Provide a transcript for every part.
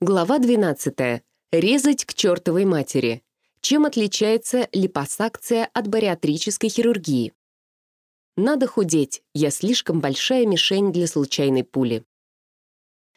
Глава 12. Резать к чертовой матери. Чем отличается липосакция от бариатрической хирургии? Надо худеть, я слишком большая мишень для случайной пули.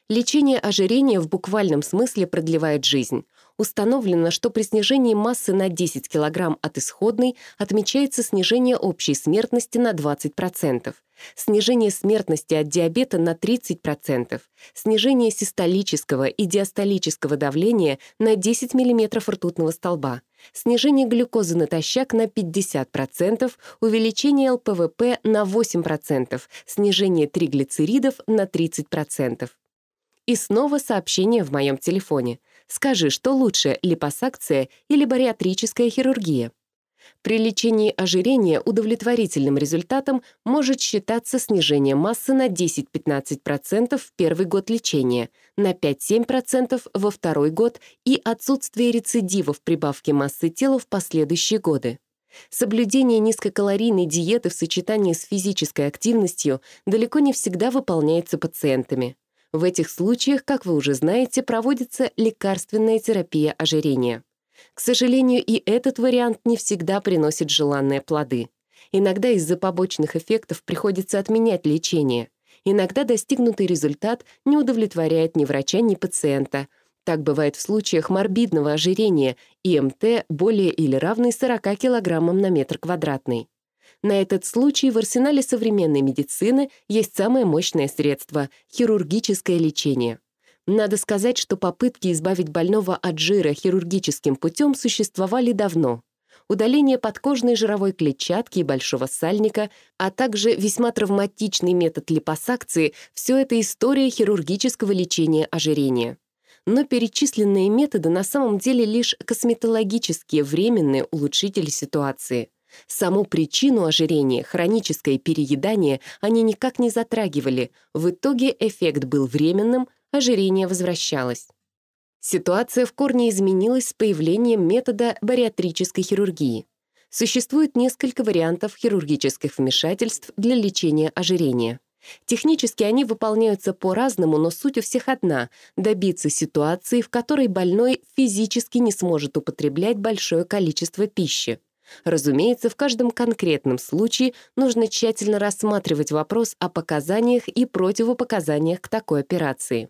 Лечение ожирения в буквальном смысле продлевает жизнь. Установлено, что при снижении массы на 10 кг от исходной отмечается снижение общей смертности на 20%, снижение смертности от диабета на 30%, снижение систолического и диастолического давления на 10 мм ртутного столба, снижение глюкозы натощак на 50%, увеличение ЛПВП на 8%, снижение триглицеридов на 30%. И снова сообщение в моем телефоне. Скажи, что лучше, липосакция или бариатрическая хирургия? При лечении ожирения удовлетворительным результатом может считаться снижение массы на 10-15% в первый год лечения, на 5-7% во второй год и отсутствие рецидивов прибавки массы тела в последующие годы. Соблюдение низкокалорийной диеты в сочетании с физической активностью далеко не всегда выполняется пациентами. В этих случаях, как вы уже знаете, проводится лекарственная терапия ожирения. К сожалению, и этот вариант не всегда приносит желанные плоды. Иногда из-за побочных эффектов приходится отменять лечение. Иногда достигнутый результат не удовлетворяет ни врача, ни пациента. Так бывает в случаях морбидного ожирения, ИМТ более или равный 40 кг на метр квадратный. На этот случай в арсенале современной медицины есть самое мощное средство — хирургическое лечение. Надо сказать, что попытки избавить больного от жира хирургическим путем существовали давно. Удаление подкожной жировой клетчатки и большого сальника, а также весьма травматичный метод липосакции — все это история хирургического лечения ожирения. Но перечисленные методы на самом деле лишь косметологические временные улучшители ситуации — Саму причину ожирения, хроническое переедание, они никак не затрагивали. В итоге эффект был временным, ожирение возвращалось. Ситуация в корне изменилась с появлением метода бариатрической хирургии. Существует несколько вариантов хирургических вмешательств для лечения ожирения. Технически они выполняются по-разному, но суть у всех одна — добиться ситуации, в которой больной физически не сможет употреблять большое количество пищи. Разумеется, в каждом конкретном случае нужно тщательно рассматривать вопрос о показаниях и противопоказаниях к такой операции.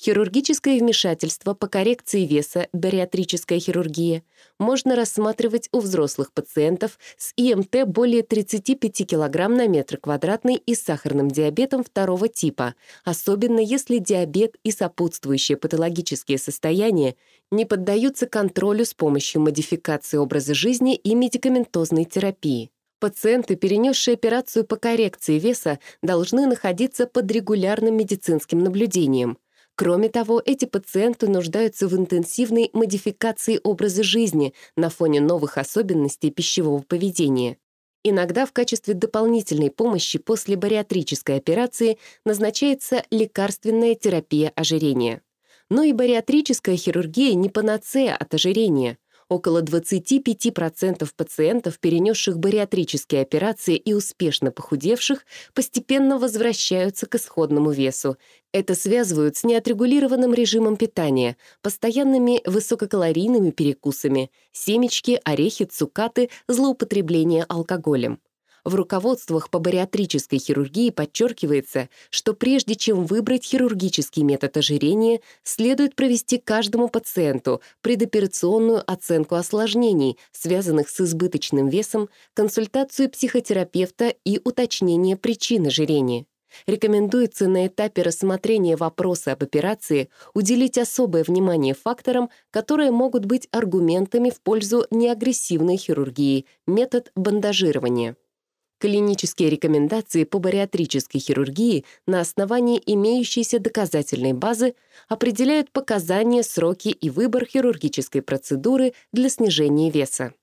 Хирургическое вмешательство по коррекции веса, бариатрическая хирургия, можно рассматривать у взрослых пациентов с ИМТ более 35 кг на метр квадратный и с сахарным диабетом второго типа, особенно если диабет и сопутствующие патологические состояния не поддаются контролю с помощью модификации образа жизни и медикаментозной терапии. Пациенты, перенесшие операцию по коррекции веса, должны находиться под регулярным медицинским наблюдением. Кроме того, эти пациенты нуждаются в интенсивной модификации образа жизни на фоне новых особенностей пищевого поведения. Иногда в качестве дополнительной помощи после бариатрической операции назначается лекарственная терапия ожирения. Но и бариатрическая хирургия не панацея от ожирения. Около 25% пациентов, перенесших бариатрические операции и успешно похудевших, постепенно возвращаются к исходному весу. Это связывают с неотрегулированным режимом питания, постоянными высококалорийными перекусами, семечки, орехи, цукаты, злоупотребление алкоголем. В руководствах по бариатрической хирургии подчеркивается, что прежде чем выбрать хирургический метод ожирения, следует провести каждому пациенту предоперационную оценку осложнений, связанных с избыточным весом, консультацию психотерапевта и уточнение причин ожирения. Рекомендуется на этапе рассмотрения вопроса об операции уделить особое внимание факторам, которые могут быть аргументами в пользу неагрессивной хирургии, метод бандажирования. Клинические рекомендации по бариатрической хирургии на основании имеющейся доказательной базы определяют показания, сроки и выбор хирургической процедуры для снижения веса.